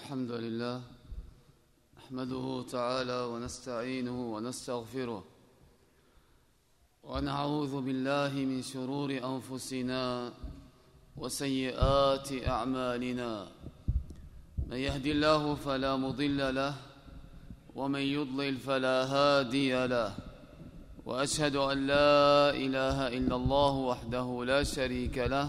الحمد لله نحمده تعالى ونستعينه ونستغفره ونعوذ بالله من شرور أنفسنا وسيئات أعمالنا. من يهد الله فلا مضل له ومن يضلل فلا هادي له. وأشهد أن لا إله إلا الله وحده لا شريك له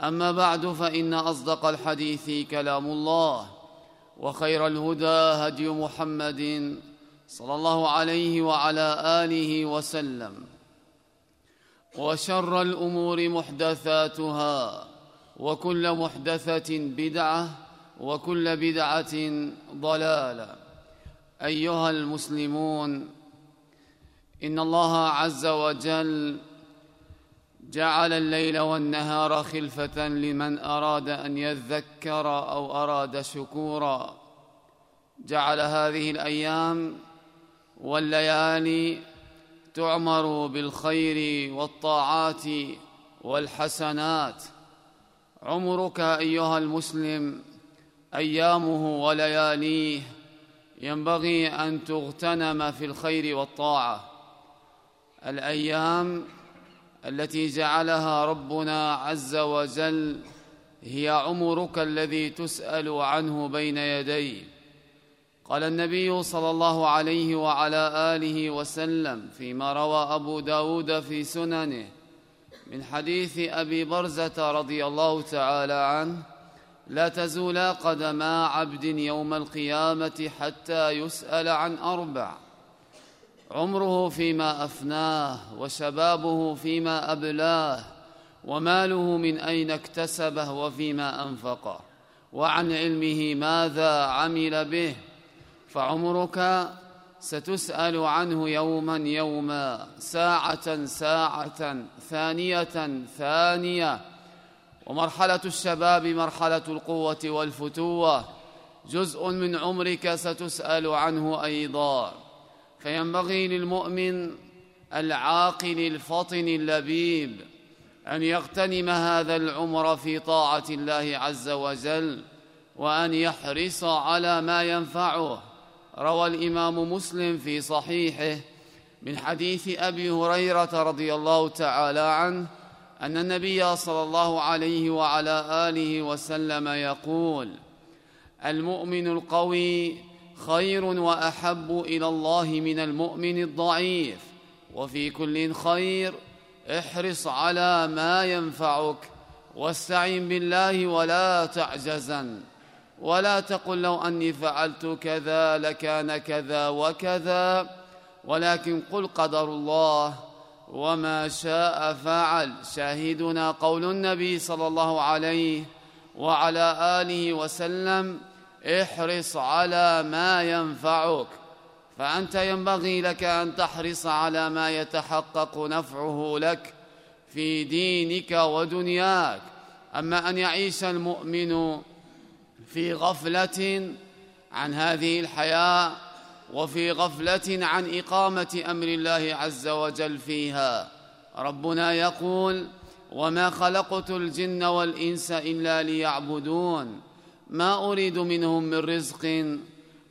أما بعد فإن أصدق الحديث كلام الله وخير الهدى هدي محمد صلى الله عليه وعلى آله وسلم وشر الأمور محدثاتها وكل محدثة بدعة وكل بدعة ضلالة. أيها المسلمون إن الله عز وجل جعل الليل والنهار خلفة لمن أراد أن يذكر أو أراد شكورا. جعل هذه الأيام والليالي تعمر بالخير والطاعات والحسنات. عمرك أيها المسلم أيامه ولياليه ينبغي أن تغتنم في الخير والطاعة. الأيام التي جعلها ربنا عز وجل هي عمرك الذي تسأل عنه بين يديه قال النبي صلى الله عليه وعلى آله وسلم فيما روى أبو داود في سننه من حديث أبي برزة رضي الله تعالى عنه لا تزولا قدما عبد يوم القيامة حتى يسأل عن أربع عمره فيما أفناه وشبابه فيما أبلاه وماله من أين اكتسبه وفيما أنفقه وعن علمه ماذا عمل به فعمرك ستسأل عنه يوما يوما ساعة ساعة ثانية ثانية ومرحلة الشباب مرحلة القوة والفتوة جزء من عمرك ستسأل عنه أيضا فينبغي للمؤمن العاقل الفطن اللبيب أن يغتنم هذا العمر في طاعة الله عز وجل وأن يحرص على ما ينفعه. روى الإمام مسلم في صحيحه من حديث أبي هريرة رضي الله تعالى عنه أن النبي صلى الله عليه وعلى آله وسلم يقول المؤمن القوي خير وأحب إلى الله من المؤمن الضعيف. وفي كل خير احرص على ما ينفعك واستعن بالله ولا تعجزن. ولا تقل لو أني فعلت كذا لكان كذا وكذا ولكن قل قدر الله وما شاء فعل. شاهدنا قول النبي صلى الله عليه وعلى آله وسلم احرص على ما ينفعك فأنت ينبغي لك أن تحرص على ما يتحقق نفعه لك في دينك ودنياك. أما أن يعيش المؤمن في غفلة عن هذه الحياة وفي غفلة عن إقامة أمر الله عز وجل فيها ربنا يقول وما خلقت الجن والإنس إلا ليعبدون ما أريد منهم من رزق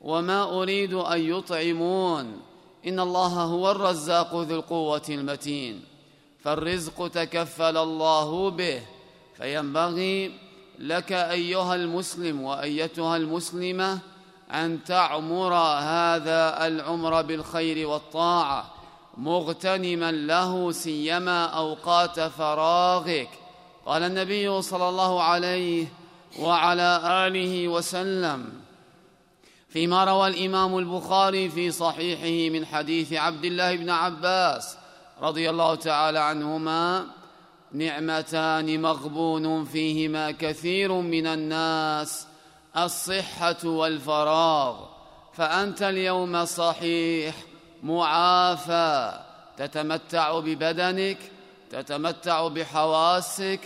وما أريد أن يطعمون. إن الله هو الرزاق ذو القوة المتين. فالرزق تكفل الله به فينبغي لك أيها المسلم وأيتها المسلمة أن تعمر هذا العمر بالخير والطاعة مغتنما له سيما أوقات فراغك. قال النبي صلى الله عليه وعلى آله وسلم. فيما روى الإمام البخاري في صحيحه من حديث عبد الله بن عباس رضي الله تعالى عنهما نعمتان مغبون فيهما كثير من الناس الصحة والفراغ. فأنت اليوم صحيح معافى تتمتع ببدنك تتمتع بحواسك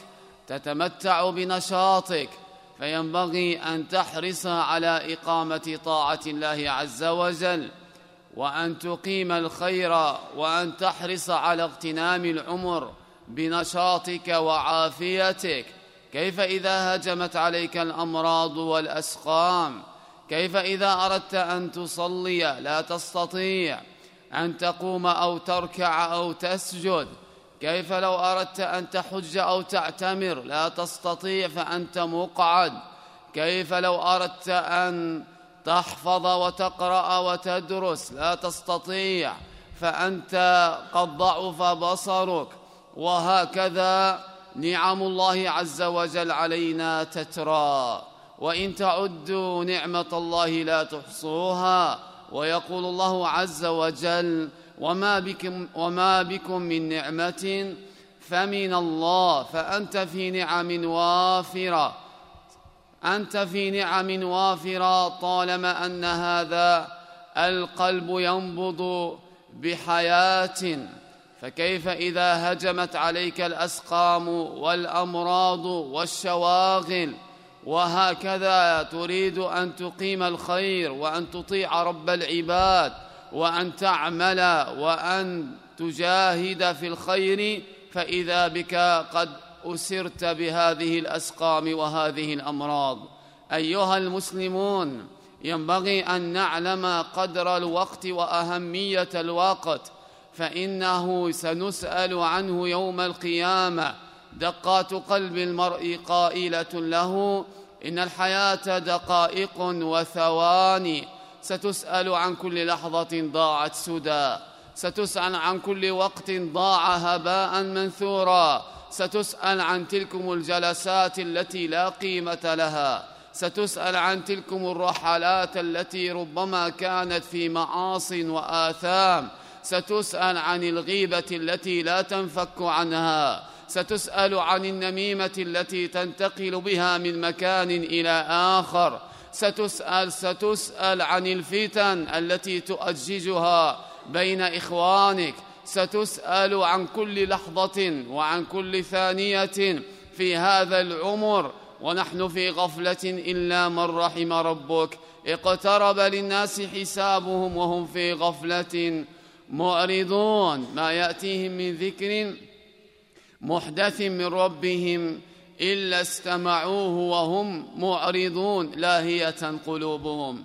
تتمتع بنشاطك. فينبغي أن تحرص على إقامة طاعة الله عز وجل وأن تقيم الخير وأن تحرص على اغتنام العمر بنشاطك وعافيتك. كيف إذا هجمت عليك الأمراض والأسقام؟ كيف إذا أردت أن تصلي؟ لا تستطيع أن تقوم أو تركع أو تسجد. كيف لو أردت أن تحج أو تعتمر؟ لا تستطيع فأنت مقعد. كيف لو أردت أن تحفظ وتقرأ وتدرس؟ لا تستطيع فأنت قد ضعف بصرك. وهكذا نعم الله عز وجل علينا تترى. وإن تعدوا نعمة الله لا تحصوها. ويقول الله عز وجل وما بكم, وما بكم من نعمة فمن الله فأنت في نعم وافرة. أنت في نعم وافرة طالما أن هذا القلب ينبض بحياة. فكيف إذا هجمت عليك الأسقام والأمراض والشواغل؟ وهكذا تريد أن تقيم الخير وأن تطيع رب العباد. وأن تعمل وأن تجاهد في الخير فإذا بك قد أسرت بهذه الأسقام وهذه الأمراض. أيها المسلمون ينبغي أن نعلم قدر الوقت وأهمية الوقت فإنه سنسأل عنه يوم القيامة. دقات قلب المرء قائلة له إن الحياة دقائق وثواني. ستسأل عن كل لحظة ضاعت سدى. ستسأل عن كل وقت ضاع هباء منثورا. ستسأل عن تلكم الجلسات التي لا قيمة لها. ستسأل عن تلكم الرحلات التي ربما كانت في معاص وآثام. ستسأل عن الغيبة التي لا تنفك عنها. ستسأل عن النميمة التي تنتقل بها من مكان إلى آخر. ستسأل ستسأل عن الفتن التي تؤججها بين إخوانك. ستسأل عن كل لحظة وعن كل ثانية في هذا العمر. ونحن في غفلة إلا من رحم ربك. اقترب للناس حسابهم وهم في غفلة معرضون. ما يأتيهم من ذكر محدث من ربهم إلا استمعوه وهم معرضون لاهية قلوبهم.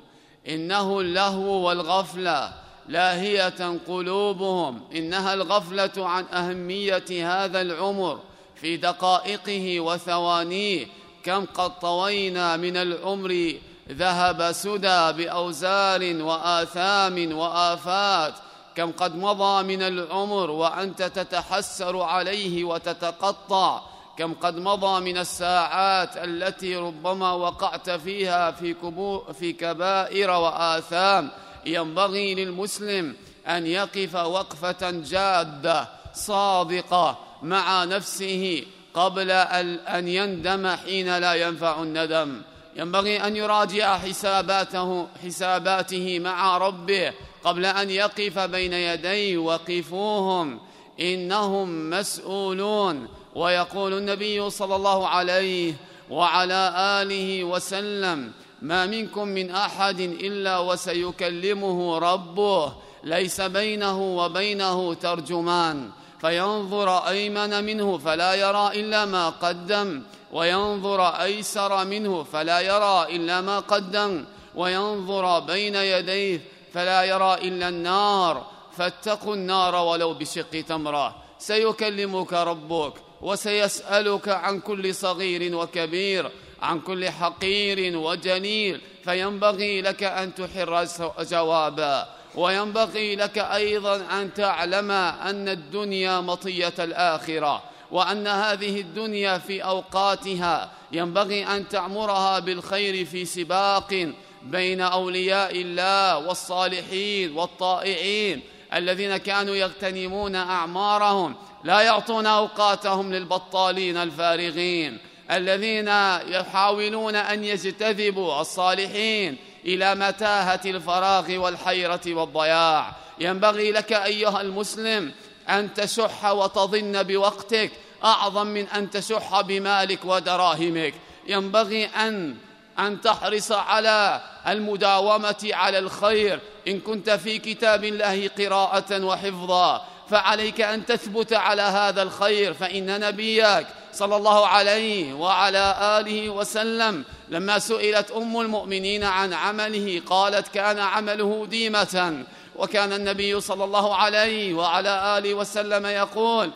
إنه اللهو والغفلة لاهية قلوبهم. إنها الغفلة عن أهمية هذا العمر في دقائقه وثوانيه. كم قد طوينا من العمر ذهب سدى بأوزار وآثام وآفات. كم قد مضى من العمر وأنت تتحسر عليه وتتقطع. كم قد مضى من الساعات التي ربما وقعت فيها في, كبو في كبائر وآثام. ينبغي للمسلم أن يقف وقفة جادة صادقة مع نفسه قبل أن يندم حين لا ينفع الندم. ينبغي أن يراجع حساباته حساباته مع ربه قبل أن يقف بين يديه وقفوهم. إنهم مسؤولون. ويقول النبي صلى الله عليه وعلى آله وسلم ما منكم من أحد إلا وسيكلمه ربه ليس بينه وبينه ترجمان. فينظر أيمن منه فلا يرى إلا ما قدم وينظر أيسر منه فلا يرى إلا ما قدم وينظر بين يديه فلا يرى إلا النار. فاتقوا النار ولو بشق تمره سيكلمك ربك. وسيسألك عن كل صغير وكبير عن كل حقير وجليل فينبغي لك أن تحر جوابا وينبغي لك أيضا أن تعلم أن الدنيا مطية الآخرة وأن هذه الدنيا في أوقاتها ينبغي أن تعمرها بالخير في سباق بين أولياء الله والصالحين والطائعين. الذين كانوا يغتنمون أعمارهم لا يعطون أوقاتهم للبطالين الفارغين. الذين يحاولون أن يجتذبوا الصالحين إلى متاهة الفراغ والحيرة والضياع. ينبغي لك أيها المسلم أن تشح وتظن بوقتك أعظم من أن تشح بمالك ودراهمك. ينبغي أن أن تحرص على المداومة على الخير. إن كنت في كتاب الله قراءة وحفظا فعليك أن تثبت على هذا الخير. فإن نبيك صلى الله عليه وعلى آله وسلم لما سئلت أم المؤمنين عن عمله قالت كان عمله ديمة وكان النبي صلى الله عليه وعلى آله وسلم يقول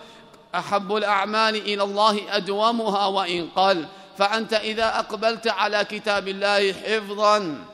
أحب الأعمال إلى الله أدومها وإن قل فأنت إذا أقبلت على كتاب الله حفظا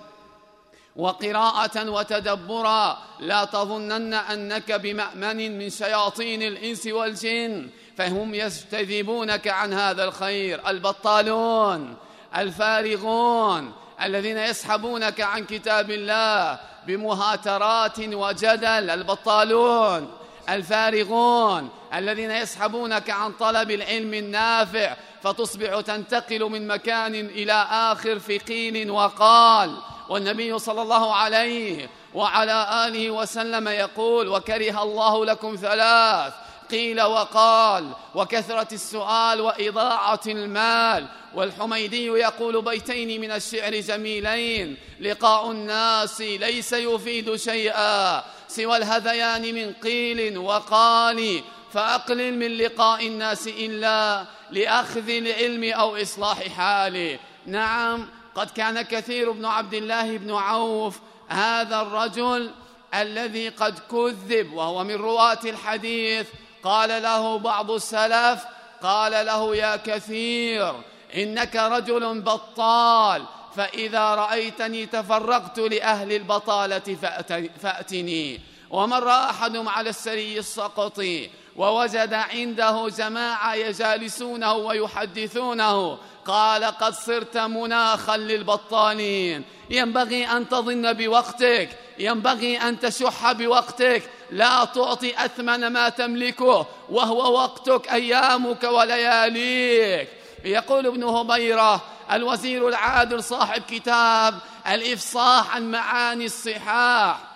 وقراءة وتدبرا لا تظنن أنك بمأمن من شياطين الإنس والجن فهم يجتذبونك عن هذا الخير. البطالون الفارغون الذين يسحبونك عن كتاب الله بمهاترات وجدل. البطالون الفارغون الذين يسحبونك عن طلب العلم النافع فتصبح تنتقل من مكان إلى آخر في قيل وقال. والنبي صلى الله عليه وعلى آله وسلم يقول وكره الله لكم ثلاث قيل وقال وكثرة السؤال وإضاعة المال. والحميدي يقول بيتين من الشعر جميلين لقاء الناس ليس يفيد شيئا سوى الهذيان من قيل وقال. فأقلل من لقاء الناس إلا لأخذ العلم أو إصلاح حاله نعم قد كان كثير بن عبد الله بن عوف هذا الرجل الذي قد كذب وهو من رواة الحديث. قال له بعض السلف قال له يا كثير إنك رجل بطال فإذا رأيتني تفرقت لأهل البطالة فأتني. ومر أحدهم على السري السقطي ووجد عنده جماعة يجالسونه ويحدثونه. قال قد صرت مناخا للبطالين ينبغي أن تظن بوقتك. ينبغي أن تشح بوقتك. لا تعطي أثمن ما تملكه. وهو وقتك أيامك ولياليك. يقول ابن هبيرة الوزير العادل صاحب كتاب الإفصاح عن معاني الصحاح.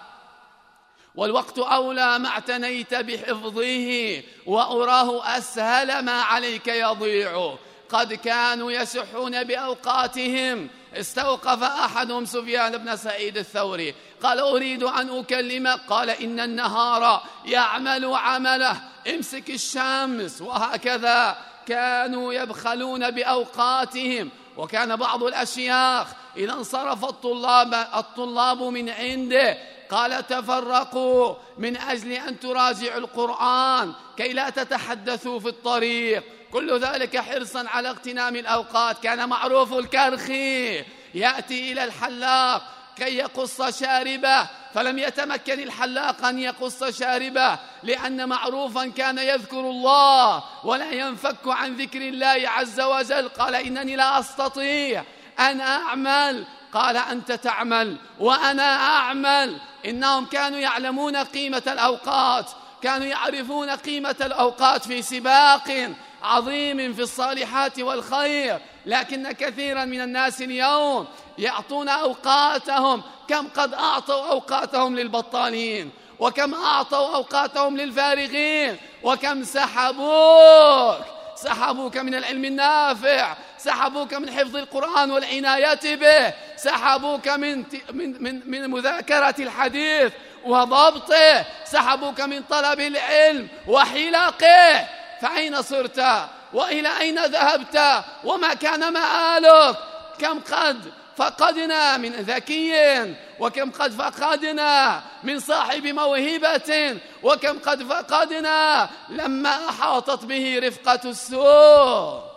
والوقت أولى ما اعتنيت بحفظه وأراه أسهل ما عليك يضيع. قد كانوا يسحون بأوقاتهم. استوقف أحدهم سفيان بن سعيد الثوري. قال أريد أن أكلمك قال إن النهار يعمل عمله. امسك الشمس وهكذا كانوا يبخلون بأوقاتهم. وكان بعض الأشياخ إذا انصرف الطلاب الطلاب من عنده قال تفرقوا من أجل أن تراجعوا القرآن كي لا تتحدثوا في الطريق. كل ذلك حرصا على اغتنام الأوقات. كان معروف الكرخي يأتي إلى الحلاق كي يقص شاربه. فلم يتمكن الحلاق أن يقص شاربه لأن معروفا كان يذكر الله ولا ينفك عن ذكر الله عز وجل. قال إنني لا أستطيع أن أعمل. قال أنت تعمل وأنا أعمل. إنهم كانوا يعلمون قيمة الأوقات كانوا يعرفون قيمة الأوقات في سباق عظيم في الصالحات والخير لكن كثيرا من الناس اليوم يعطون أوقاتهم كم قد أعطوا أوقاتهم للبطالين وكم أعطوا أوقاتهم للفارغين وكم سحبوك سحبوك من العلم النافع سحبوك من حفظ القرآن والعناية به سحبوك من من من, من مذاكرة الحديث وضبطه سحبوك من طلب العلم وحلاقه. فأين صرت؟ وإلى أين ذهبت؟ وما كان مآلك؟ كم قد فقدنا من ذكي؟ وكم قد فقدنا من صاحب موهبة؟ وكم قد فقدنا لما أحاطت به رفقة السوء؟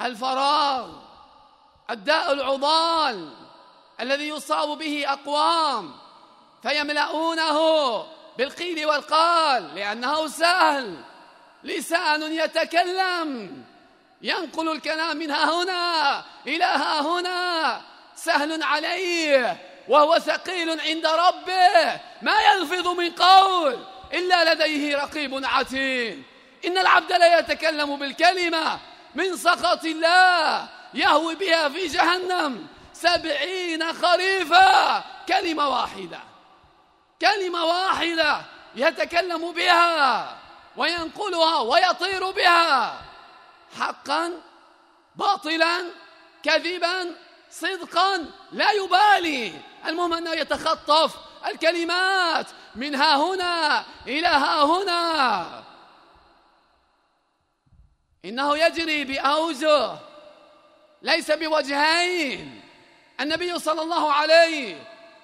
الفراغ الداء العضال الذي يصاب به أقوام فيملؤونه بالقيل والقال لأنه سهل لسان يتكلم ينقل الكلام من ها هنا إلى ها هنا سهل عليه وهو ثقيل عند ربه ما يلفظ من قول إلا لديه رقيب عتيد. إن العبد لا يتكلم بالكلمة من سخط الله يهوي بها في جهنم سبعين خريفا. كلمة واحدة كلمة واحدة يتكلم بها وينقلها ويطير بها. حقا باطلا كذبا صدقا لا يبالي. المهم أنه يتخطف الكلمات من ها هنا إلى ها هنا. إنه يجري بأوجه ليس بوجهين. النبي صلى الله عليه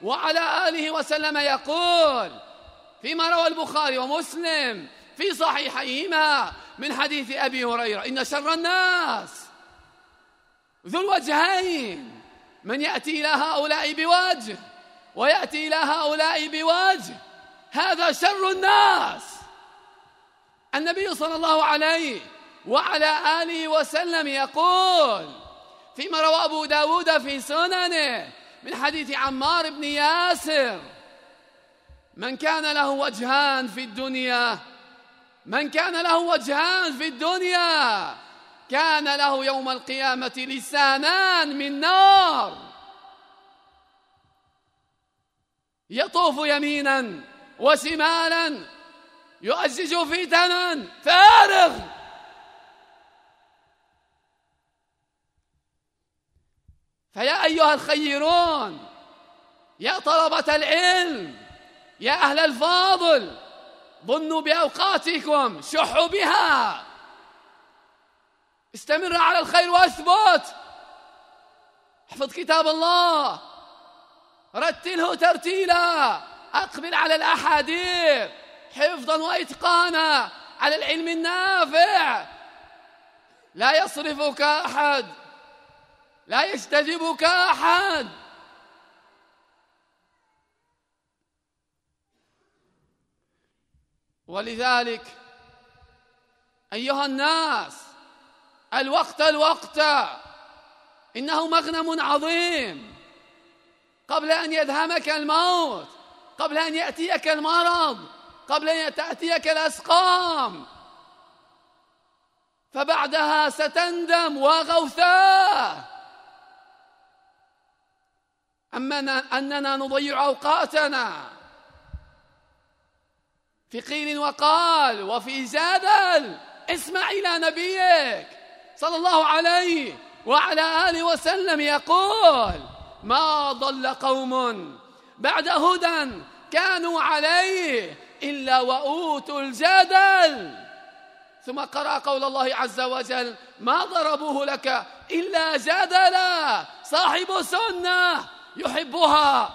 وعلى آله وسلم يقول فيما روى البخاري ومسلم في صحيحيهما من حديث أبي هريرة إن شر الناس ذو الوجهين. من يأتي إلى هؤلاء بوجه ويأتي إلى هؤلاء بوجه هذا شر الناس. النبي صلى الله عليه وعلى آله وسلم يقول فيما روى أبو داود في سننه من حديث عمار بن ياسر من كان له وجهان في الدنيا من كان له وجهان في الدنيا كان له يوم القيامة لسانان من نار. يطوف يمينا وشمالا يؤجج فتنا فارغ! فيا أيها الخيرون يا طلبة العلم يا أهل الفاضل ظنوا بأوقاتكم شحوا بها. استمر على الخير واثبت. احفظ كتاب الله. رتله ترتيلا. أقبل على الأحاديث. حفظا وإتقانا على العلم النافع. لا يصرفك أحد. لا يستجيبك أحد. ولذلك أيها الناس الوقت الوقت. إنه مغنم عظيم. قبل أن يدهمك الموت قبل أن يأتيك المرض قبل أن تأتيك الأسقام. فبعدها ستندم وغوثاه. أما أننا نضيع أوقاتنا. في قيل وقال وفي جدل اسمع إلى نبيك صلى الله عليه وعلى آله وسلم يقول ما ضل قوم بعد هدى كانوا عليه إلا وأوتوا الجدل ثم قرأ قول الله عز وجل ما ضربوه لك إلا جدلا صاحب سنة. يحبها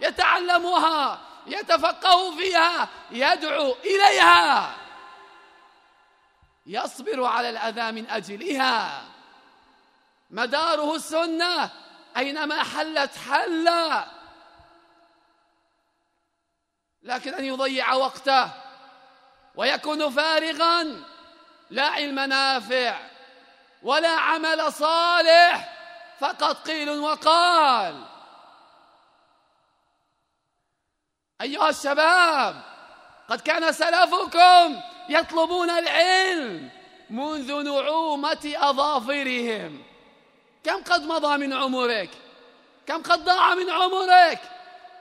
يتعلمها يتفقه فيها يدعو إليها. يصبر على الأذى من أجلها. مداره السنة أينما حلت حل. لكن أن يضيع وقته ويكون فارغا لا علم نافع ولا عمل صالح. فقط قيل وقال أيها الشباب قد كان سلفكم يطلبون العلم منذ نعومة أظافرهم. كم قد مضى من عمرك؟ كم قد ضاع من عمرك؟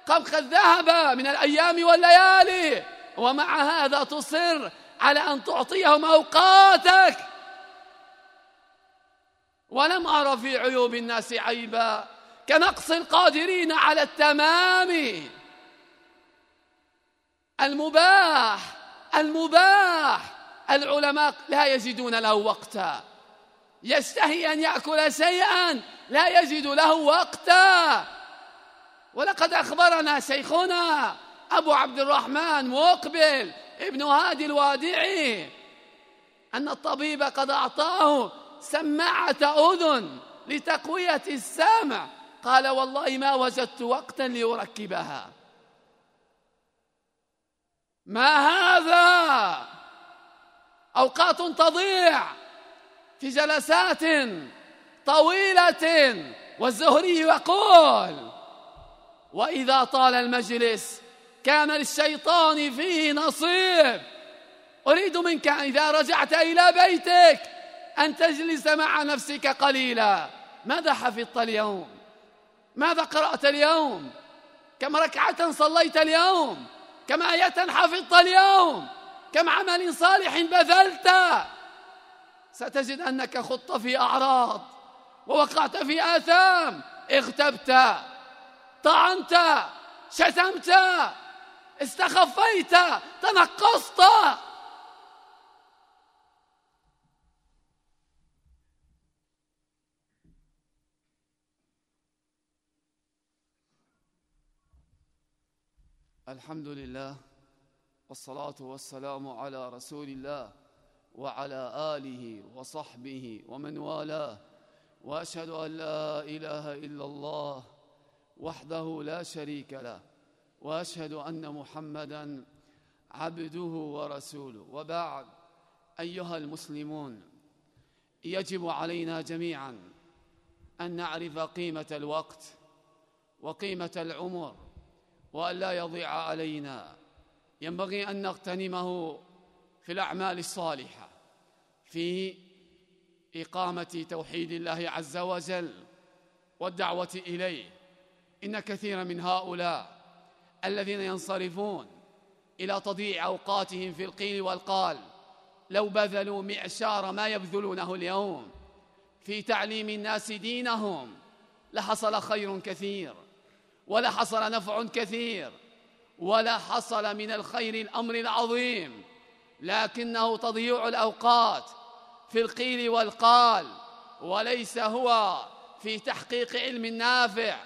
كم قد ذهب من الأيام والليالي؟ ومع هذا تصر على أن تعطيهم أوقاتك. ولم أرى في عيوب الناس عيبا كنقص القادرين على التمام. المباح المباح. العلماء لا يجدون له وقتا. يستحي أن يأكل شيئا لا يجد له وقتا. ولقد أخبرنا شيخنا أبو عبد الرحمن مقبل ابن هادي الوادعي أن الطبيب قد أعطاه سماعة أذن لتقوية السمع قال والله ما وجدت وقتا لأركبها. ما هذا؟ أوقات تضيع في جلسات طويلة والزهري يقول وإذا طال المجلس كان للشيطان فيه نصيب. أريد منك إذا رجعت إلى بيتك أن تجلس مع نفسك قليلا. ماذا حفظت اليوم؟ ماذا قرأت اليوم؟ كم ركعة صليت اليوم؟ كم آية حفظت اليوم كم عمل صالح بذلت. ستجد أنك خضت في أعراض ووقعت في آثام. اغتبت طعنت شتمت استخفيت تنقصت. الحمد لله والصلاة والسلام على رسول الله وعلى آله وصحبه ومن والاه وأشهد أن لا إله إلا الله وحده لا شريك له وأشهد أن محمدًا عبده ورسوله. وبعد أيها المسلمون يجب علينا جميعا أن نعرف قيمة الوقت وقيمة العمر وأن لا يضيع علينا. ينبغي أن نغتنمه في الأعمال الصالحة في إقامة توحيد الله عز وجل والدعوة إليه. إن كثيرا من هؤلاء الذين ينصرفون إلى تضييع أوقاتهم في القيل والقال لو بذلوا معشار ما يبذلونه اليوم في تعليم الناس دينهم لحصل خير كثير. ولحصل نفع كثير ولا حصل من الخير الأمر العظيم لكنه تضييع الأوقات في القيل والقال وليس هو في تحقيق علم نافع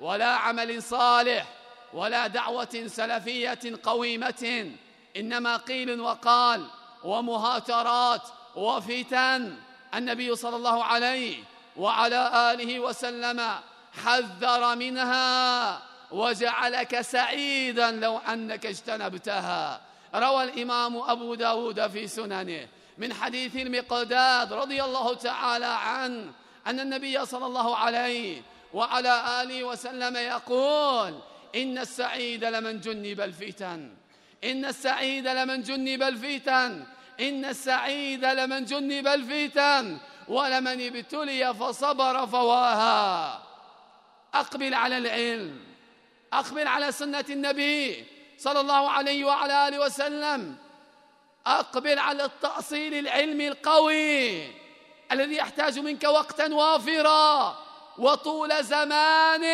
ولا عمل صالح ولا دعوة سلفية قويمة إنما قيل وقال ومهاترات وفتن. النبي صلى الله عليه وعلى آله وسلم حذر منها وجعلك سعيدا لو أنك اجتنبتها. روى الإمام أبو داود في سننه من حديث المقداد رضي الله تعالى عنه أن النبي صلى الله عليه وعلى آله وسلم يقول إن السعيد لمن جنب الفتن. إن السعيد لمن جنب الفتن. إن السعيد لمن جنب الفتن. ولمن ابتلي فصبر فواها. أقبل على العلم أقبل على سنة النبي صلى الله عليه وعلى آله وسلم أقبل على التأصيل العلمي القوي الذي يحتاج منك وقتا وافرا وطول زمان.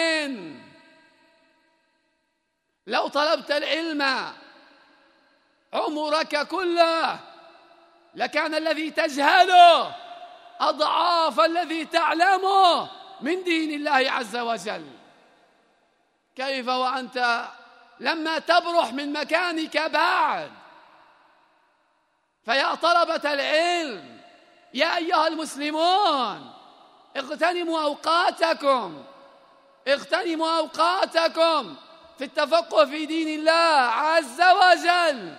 لو طلبت العلم عمرك كله لكان الذي تجهله أضعاف الذي تعلمه. من دين الله عز وجل. كيف وأنت لما تبرح من مكانك بعد فيا طلبة العلم يا أيها المسلمون اغتنموا أوقاتكم اغتنموا أوقاتكم في التفقه في دين الله عز وجل.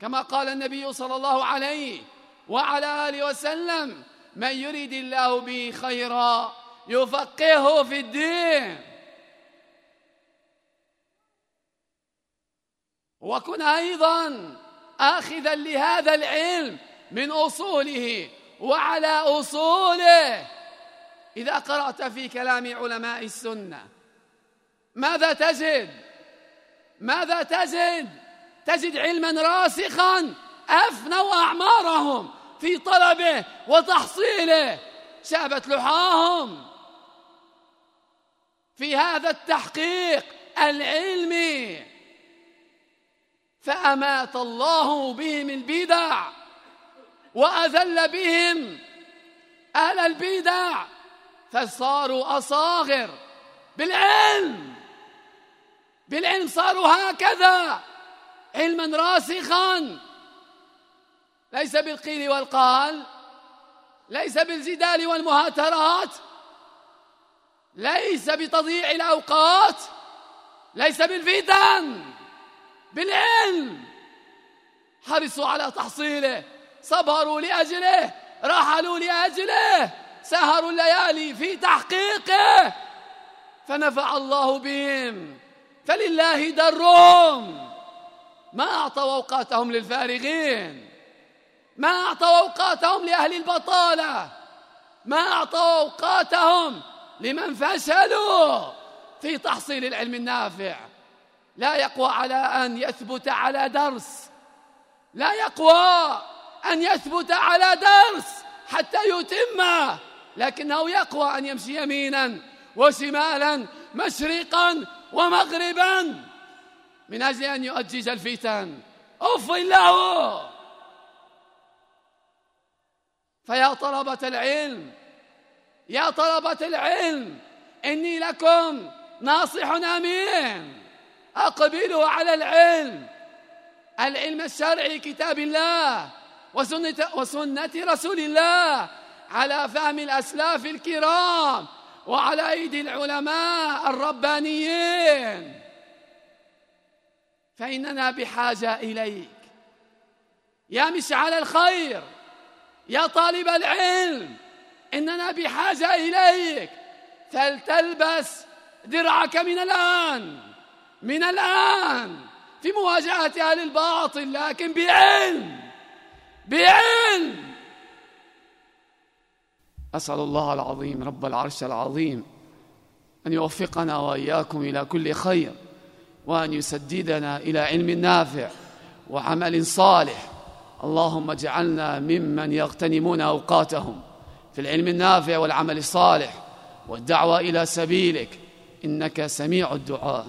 كما قال النبي صلى الله عليه وعلى آله وسلم من يريد الله به خيرا يفقهه في الدين. وكن أيضا آخذا لهذا العلم من أصوله وعلى أصوله. إذا قرأت في كلام علماء السنة ماذا تجد؟ ماذا تجد؟ تجد علما راسخا أفنوا أعمارهم. في طلبه وتحصيله. شابت لحاهم في هذا التحقيق العلمي. فأمات الله بهم البدع وأذل بهم أهل البدع. فصاروا أصاغر بالعلم. بالعلم صاروا هكذا. علما راسخا. ليس بالقيل والقال ليس بالجدال والمهاترات ليس بتضييع الأوقات ليس بالفتن بالعلم. حرصوا على تحصيله صبروا لأجله رحلوا لأجله سهروا الليالي في تحقيقه. فنفع الله بهم فلله درهم ما أعطوا أوقاتهم للفارغين. ما أعطوا أوقاتهم لأهل البطالة. ما أعطوا أوقاتهم لمن فشلوا في تحصيل العلم النافع. لا يقوى على أن يثبت على درس. لا يقوى أن يثبت على درس حتى يتمه لكنه يقوى أن يمشي يمينا وشمالا مشرقا ومغربا. من أجل أن يؤجج الفتن. أف له فيا طلبة العلم يا طلبة العلم إني لكم ناصح أمين. أقبلوا على العلم. العلم الشرعي كتاب الله وسنة, وسنة رسول الله على فهم الأسلاف الكرام وعلى أيدي العلماء الربانيين. فإننا بحاجة إليك. يا مشعل الخير. يا طالب العلم إننا بحاجة إليك. فلتلبس درعك من الآن من الآن في مواجهة أهل الباطل لكن بعلم بعلم. أسأل الله العظيم رب العرش العظيم أن يوفقنا وإياكم إلى كل خير وأن يسددنا إلى علم نافع وعمل صالح. اللهم اجعلنا ممن يغتنمون أوقاتهم في العلم النافع والعمل الصالح والدعوة إلى سبيلك. إنك سميع الدعاء.